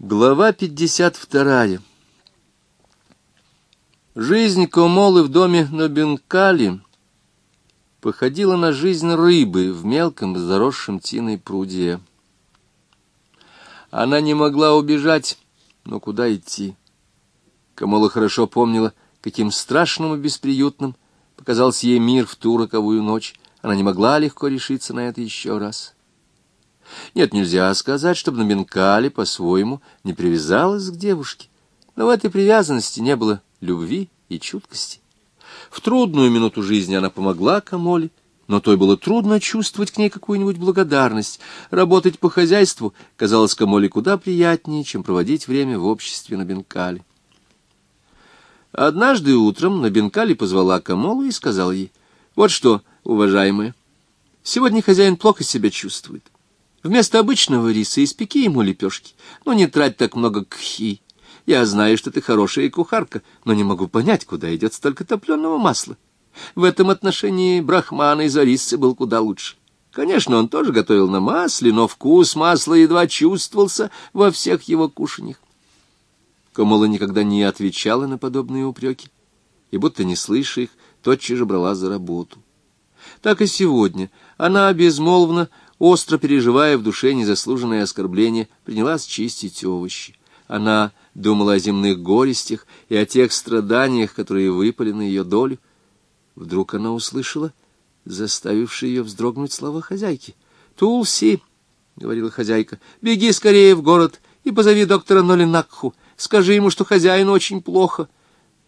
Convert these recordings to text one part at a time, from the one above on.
Глава 52. Жизнь Комолы в доме на Бенкали походила на жизнь рыбы в мелком заросшем тиной пруде. Она не могла убежать, но куда идти? Камола хорошо помнила, каким страшным и бесприютным показался ей мир в ту роковую ночь. Она не могла легко решиться на это еще раз. — нет, нельзя сказать, чтобы на Бенкале по-своему не привязалась к девушке, но в этой привязанности не было любви и чуткости. В трудную минуту жизни она помогла Камоле, но той было трудно чувствовать к ней какую-нибудь благодарность. Работать по хозяйству казалось Камоле куда приятнее, чем проводить время в обществе на Бенкале. Однажды утром на Бенкале позвала Камолу и сказала ей, «Вот что, уважаемая, сегодня хозяин плохо себя чувствует. Вместо обычного риса испеки ему лепешки. Ну, не трать так много кхи. Я знаю, что ты хорошая кухарка, но не могу понять, куда идет столько топленого масла. В этом отношении брахман из Ориссы был куда лучше. Конечно, он тоже готовил на масле, но вкус масла едва чувствовался во всех его кушаньях. Камола никогда не отвечала на подобные упреки, и, будто не слыша их, тотчас же брала за работу. Так и сегодня она безмолвно остро переживая в душе незаслуженное оскорбление, принялась чистить овощи. Она думала о земных горестях и о тех страданиях, которые выпали на ее долю. Вдруг она услышала, заставившие ее вздрогнуть слова хозяйки. «Тулси!» — говорила хозяйка. «Беги скорее в город и позови доктора Нолинакху. Скажи ему, что хозяину очень плохо».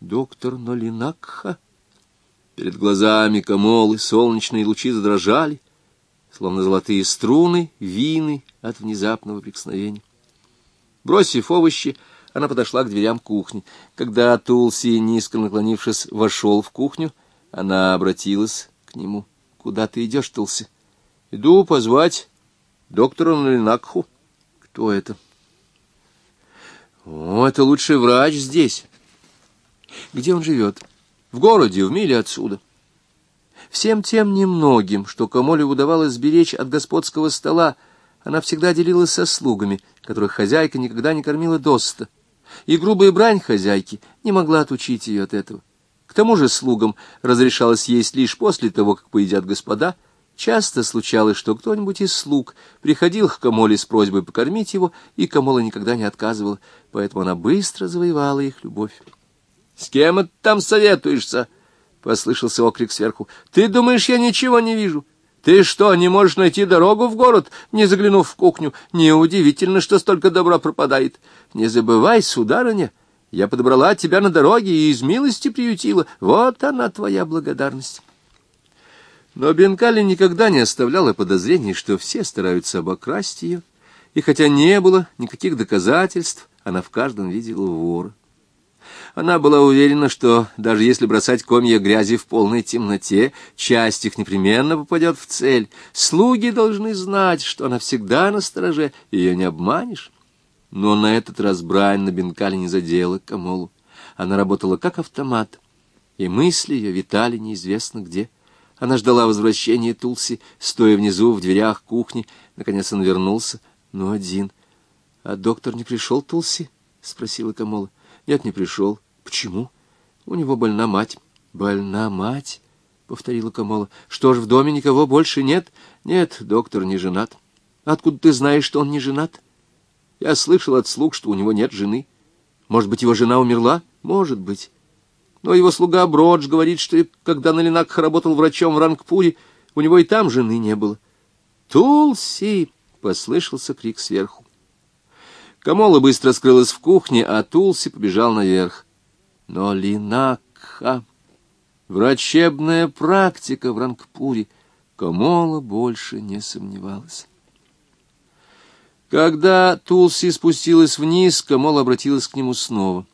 «Доктор Нолинакха?» Перед глазами Камолы солнечные лучи задрожали словно золотые струны, вины от внезапного прикосновения. Бросив овощи, она подошла к дверям кухни. Когда Тулси, низко наклонившись, вошел в кухню, она обратилась к нему. — Куда ты идешь, Тулси? — Иду позвать доктора Налинакху. — Кто это? — О, это лучший врач здесь. — Где он живет? — В городе, в миле отсюда. Всем тем немногим, что Камоле удавалось сберечь от господского стола, она всегда делилась со слугами, которых хозяйка никогда не кормила досыта. И грубая брань хозяйки не могла отучить ее от этого. К тому же слугам разрешалось есть лишь после того, как поедят господа. Часто случалось, что кто-нибудь из слуг приходил к Камоле с просьбой покормить его, и Камола никогда не отказывала, поэтому она быстро завоевала их любовь. — С кем ты там советуешься? Послышался окрик сверху. «Ты думаешь, я ничего не вижу? Ты что, не можешь найти дорогу в город, не заглянув в кухню? Неудивительно, что столько добра пропадает. Не забывай, сударыня, я подобрала тебя на дороге и из милости приютила. Вот она, твоя благодарность». Но Бенкали никогда не оставляла подозрений, что все стараются обокрасть ее, и хотя не было никаких доказательств, она в каждом видела вора. Она была уверена, что даже если бросать комья грязи в полной темноте, часть их непременно попадет в цель. Слуги должны знать, что она всегда на стороже, ее не обманешь. Но на этот раз брань на бенкале не задела Камолу. Она работала как автомат, и мысли ее витали неизвестно где. Она ждала возвращения Тулси, стоя внизу в дверях кухни. Наконец он вернулся, но один. — А доктор не пришел, Тулси? — спросила Камола. Нет, не пришел. Почему? У него больна мать. Больна мать? — повторила Камола. — Что ж, в доме никого больше нет? Нет, доктор не женат. Откуда ты знаешь, что он не женат? Я слышал от слуг, что у него нет жены. Может быть, его жена умерла? Может быть. Но его слуга Бродж говорит, что когда Налинакх работал врачом в Рангпуре, у него и там жены не было. «Тулси!» — послышался крик сверху. Камола быстро скрылась в кухне, а Тулси побежал наверх. Но Линакха, врачебная практика в Рангпуре, Камола больше не сомневалась. Когда Тулси спустилась вниз, Камола обратилась к нему снова.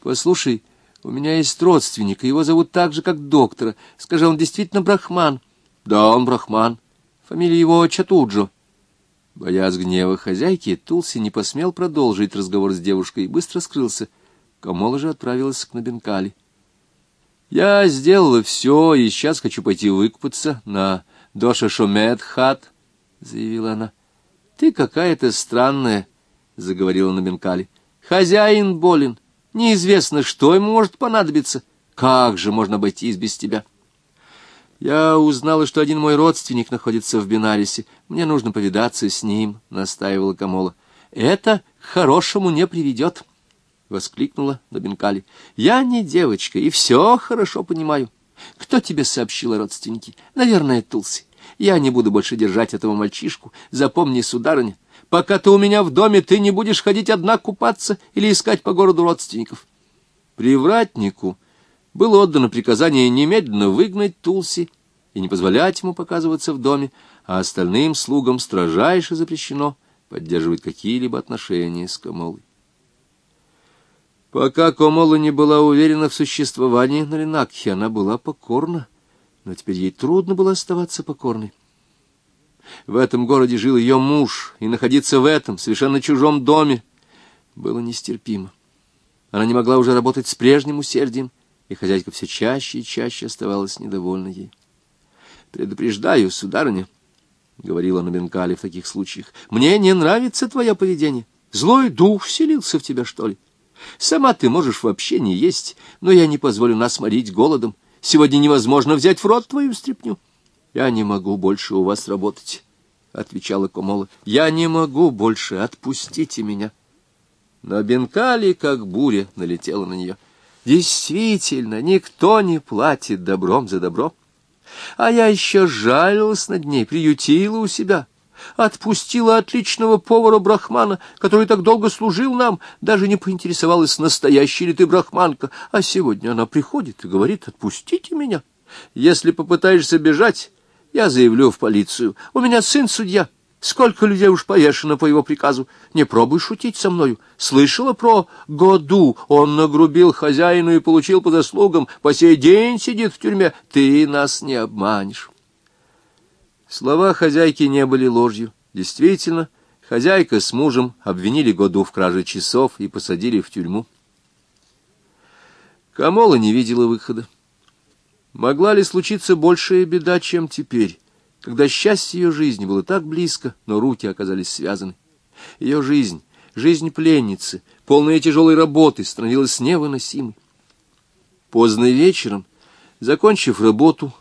«Послушай, у меня есть родственник, его зовут так же, как доктора. Скажи, он действительно брахман?» «Да, он брахман. Фамилия его Чатуджо». Боясь гнева хозяйки, Тулси не посмел продолжить разговор с девушкой и быстро скрылся. Камола же отправилась к Набенкали. «Я сделала все, и сейчас хочу пойти выкупаться на Доша Шумет хат», — заявила она. «Ты какая-то странная заговорила Набенкали. «Хозяин болен. Неизвестно, что ему может понадобиться. Как же можно обойтись без тебя?» «Я узнала, что один мой родственник находится в Бинарисе. Мне нужно повидаться с ним», — настаивала Камола. «Это к хорошему не приведет», — воскликнула Набенкали. «Я не девочка и все хорошо понимаю. Кто тебе сообщил о родственнике? Наверное, Тулси. Я не буду больше держать этого мальчишку. Запомни, сударыня, пока ты у меня в доме, ты не будешь ходить одна купаться или искать по городу родственников. Привратнику было отдано приказание немедленно выгнать Тулси и не позволять ему показываться в доме, а остальным слугам строжайше запрещено поддерживать какие-либо отношения с Камолой. Пока Комола не была уверена в существовании Наринакхи, она была покорна, но теперь ей трудно было оставаться покорной. В этом городе жил ее муж, и находиться в этом совершенно чужом доме было нестерпимо. Она не могла уже работать с прежним усердием, и хозяйка все чаще и чаще оставалась недовольна ей. «Предупреждаю, сударыня», — говорила Набенкали в таких случаях, — «мне не нравится твое поведение. Злой дух вселился в тебя, что ли? Сама ты можешь вообще не есть, но я не позволю нас морить голодом. Сегодня невозможно взять в рот твою стряпню. Я не могу больше у вас работать, — отвечала Комола. Я не могу больше, отпустите меня. Но Бенкали, как буря, налетела на нее. Действительно, никто не платит добром за добро. А я еще жалилась над ней, приютила у себя — отпустила отличного повара Брахмана, который так долго служил нам, даже не поинтересовалась, настоящая ли ты брахманка, а сегодня она приходит и говорит, отпустите меня. Если попытаешься бежать, я заявлю в полицию. У меня сын судья. Сколько людей уж повешено по его приказу. Не пробуй шутить со мною. Слышала про Году? Он нагрубил хозяину и получил по заслугам. По сей день сидит в тюрьме. Ты нас не обманешь. Слова хозяйки не были ложью. Действительно, хозяйка с мужем обвинили Году в краже часов и посадили в тюрьму. Камола не видела выхода. Могла ли случиться большая беда, чем теперь, когда счастье ее жизни было так близко, но руки оказались связаны? Ее жизнь, жизнь пленницы, полная тяжелой работы, становилась невыносимой. Поздно вечером, закончив работу,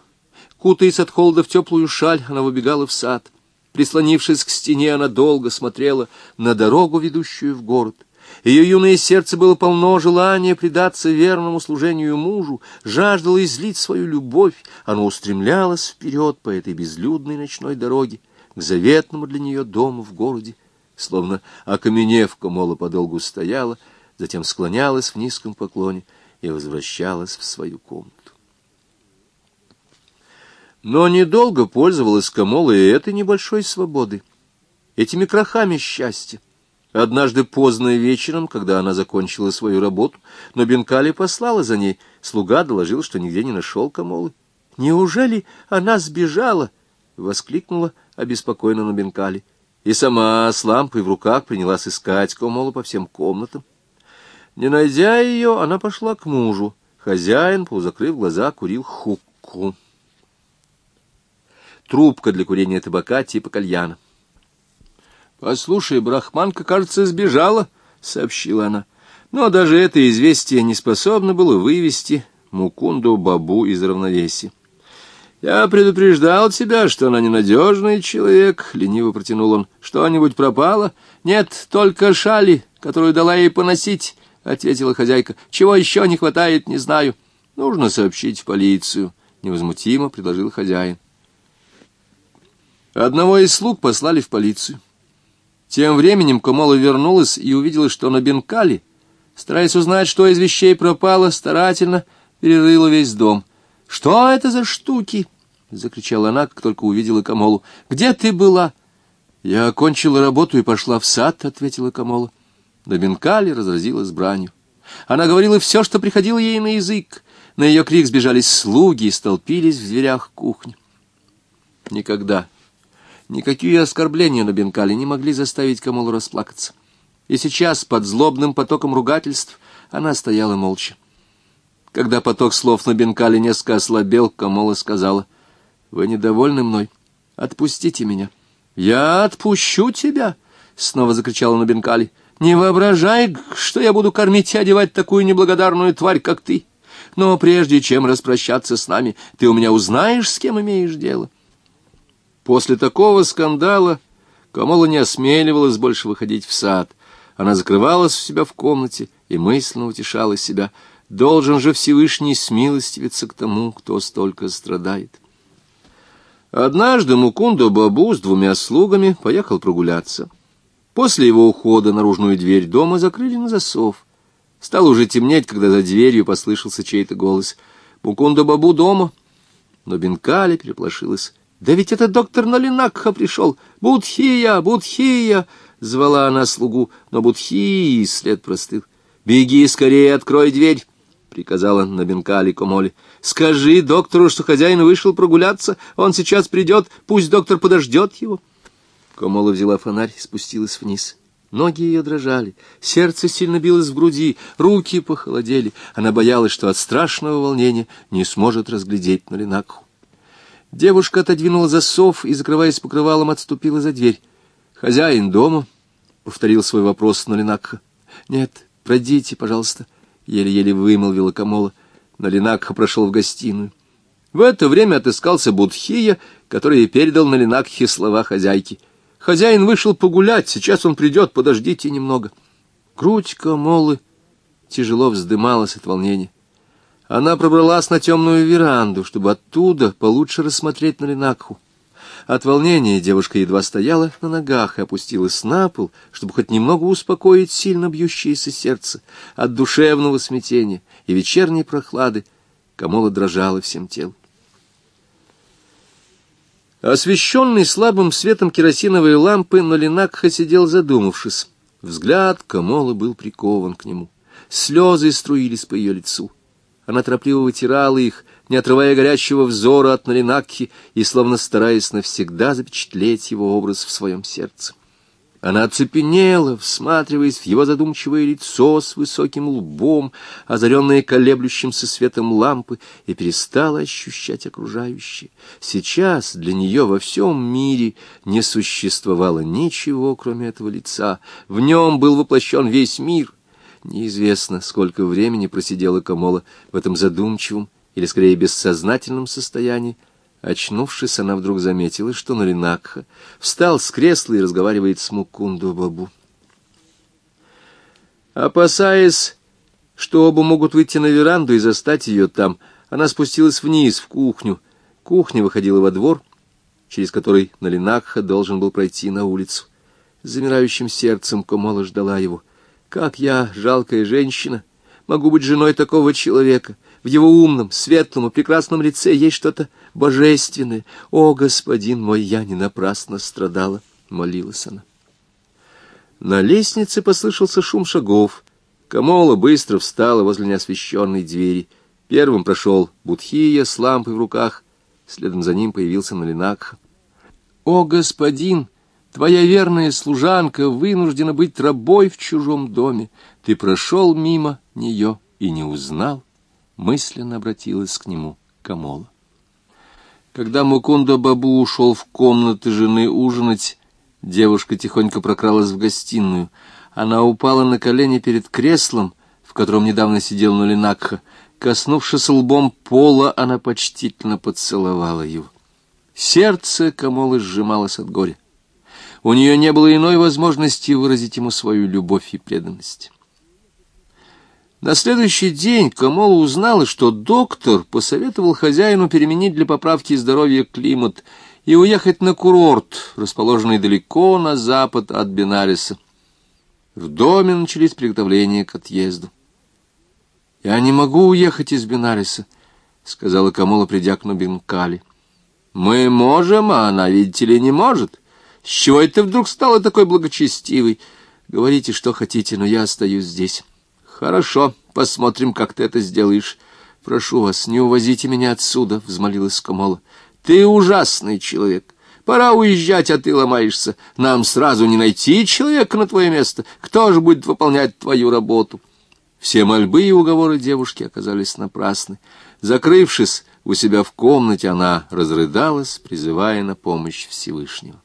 Кутаясь от холода в теплую шаль, она выбегала в сад. Прислонившись к стене, она долго смотрела на дорогу, ведущую в город. Ее юное сердце было полно желания предаться верному служению мужу, жаждало излить свою любовь. Оно устремлялось вперед по этой безлюдной ночной дороге, к заветному для нее дому в городе. Словно окаменев, Комола подолгу стояла, затем склонялась в низком поклоне и возвращалась в свою комнату. Но недолго пользовалась Камола и этой небольшой свободы, этими крахами счастья. Однажды поздно вечером, когда она закончила свою работу, но Бенкали послала за ней, слуга доложил, что нигде не нашел Камолы. «Неужели она сбежала?» — воскликнула обеспокоенно на Бенкали. И сама с лампой в руках принялась искать Камолу по всем комнатам. Не найдя ее, она пошла к мужу. Хозяин, полузакрыв глаза, курил хукку трубка для курения табака типа кальяна. «Послушай, брахманка, кажется, сбежала», — сообщила она. Но даже это известие не способно было вывести Мукунду Бабу из равновесия. «Я предупреждал тебя, что она ненадежный человек», — лениво протянул он. «Что-нибудь пропало?» «Нет, только шали, которую дала ей поносить», — ответила хозяйка. «Чего еще не хватает, не знаю». «Нужно сообщить в полицию», — невозмутимо предложил хозяин. Одного из слуг послали в полицию. Тем временем Комола вернулась и увидела, что на Бенкале, стараясь узнать, что из вещей пропало, старательно перерыла весь дом. «Что это за штуки?» — закричала она, как только увидела Камолу. «Где ты была?» «Я окончила работу и пошла в сад», — ответила Камола. На Бенкале разразилась бранью. Она говорила все, что приходило ей на язык. На ее крик сбежались слуги и столпились в дверях кухни. Никогда Никакие оскорбления на Бенкале не могли заставить Камолу расплакаться. И сейчас, под злобным потоком ругательств, она стояла молча. Когда поток слов на Бенкале несколько ослабел, Камола сказала, «Вы недовольны мной? Отпустите меня». «Я отпущу тебя!» — снова закричала на Бенкале. Не воображай, что я буду кормить и одевать такую неблагодарную тварь, как ты. Но прежде чем распрощаться с нами, ты у меня узнаешь, с кем имеешь дело. После такого скандала Камола не осмеливалась больше выходить в сад. Она закрывалась у себя в комнате и мысленно утешала себя. Должен же Всевышний смилостивиться к тому, кто столько страдает. Однажды Мукунда Бабу с двумя слугами поехал прогуляться. После его ухода наружную дверь дома закрыли на засов. Стало уже темнеть, когда за дверью послышался чей-то голос. «Мукунда Бабу дома!» Но Бенкали переплошилась. «Да ведь это доктор Налинакха пришел! Будхия! Будхия!» Звала она слугу, но Будхии след простыл. «Беги скорее, открой дверь!» — приказала на Бенкали Комоли. «Скажи доктору, что хозяин вышел прогуляться, он сейчас придет, пусть доктор подождет его». Комола взяла фонарь и спустилась вниз. Ноги ее дрожали, сердце сильно билось в груди, руки похолодели. Она боялась, что от страшного волнения не сможет разглядеть Налинакху. Девушка отодвинула засов и, закрываясь покрывалом, отступила за дверь. «Хозяин дома?» — повторил свой вопрос Налинакха. «Нет, пройдите, пожалуйста», — еле-еле вымолвила Камола. Налинакха прошел в гостиную. В это время отыскался Будхия, который передал Налинакхе слова хозяйки — Хозяин вышел погулять, сейчас он придет, подождите немного. Грудь Камолы тяжело вздымалась от волнения. Она пробралась на темную веранду, чтобы оттуда получше рассмотреть Налинакху. От волнения девушка едва стояла на ногах и опустилась на пол, чтобы хоть немного успокоить сильно бьющееся сердце. От душевного смятения и вечерней прохлады Камола дрожала всем телом. Освещенный слабым светом керосиновой лампы, Нолинакха сидел задумавшись. Взгляд Камолы был прикован к нему. Слезы струились по ее лицу. Она торопливо вытирала их, не отрывая горячего взора от Нолинакхи и словно стараясь навсегда запечатлеть его образ в своем сердце. Она оцепенела, всматриваясь в его задумчивое лицо с высоким лбом, озаренное колеблющимся светом лампы, и перестала ощущать окружающее. Сейчас для нее во всем мире не существовало ничего, кроме этого лица. В нем был воплощен весь мир. Неизвестно, сколько времени просидела Камола в этом задумчивом или, скорее, бессознательном состоянии, Очнувшись, она вдруг заметила, что Наринакха встал с кресла и разговаривает с Мукунду Бабу. Опасаясь, что оба могут выйти на веранду и застать ее там, она спустилась вниз, в кухню. Кухня выходила во двор, через который Налинакха должен был пройти на улицу. С замирающим сердцем Комола ждала его. «Как я, жалкая женщина, могу быть женой такого человека?» В его умном, светлом и прекрасном лице есть что-то божественное. О, господин мой, я не напрасно страдала, — молилась она. На лестнице послышался шум шагов. Камола быстро встала возле неосвещенной двери. Первым прошел Будхия с лампой в руках. Следом за ним появился Налинакха. «О, господин, твоя верная служанка вынуждена быть рабой в чужом доме. Ты прошел мимо нее и не узнал мысленно обратилась к нему Камола. Когда Мукунда Бабу ушел в комнаты жены ужинать, девушка тихонько прокралась в гостиную. Она упала на колени перед креслом, в котором недавно сидел Нулинакха. Коснувшись лбом пола, она почтительно поцеловала его. Сердце Камолы сжималось от горя. У нее не было иной возможности выразить ему свою любовь и преданность. На следующий день Камола узнала, что доктор посоветовал хозяину переменить для поправки здоровья климат и уехать на курорт, расположенный далеко на запад от Бенариса. В доме начались приготовления к отъезду. «Я не могу уехать из Бенариса», — сказала Камола, придя к Нубинкали. «Мы можем, а она, видите ли, не может. С чего это вдруг стала такой благочестивой? Говорите, что хотите, но я остаюсь здесь». «Хорошо, посмотрим, как ты это сделаешь. Прошу вас, не увозите меня отсюда», — взмолилась Камола. «Ты ужасный человек. Пора уезжать, а ты ломаешься. Нам сразу не найти человека на твое место. Кто же будет выполнять твою работу?» Все мольбы и уговоры девушки оказались напрасны. Закрывшись у себя в комнате, она разрыдалась, призывая на помощь Всевышнего.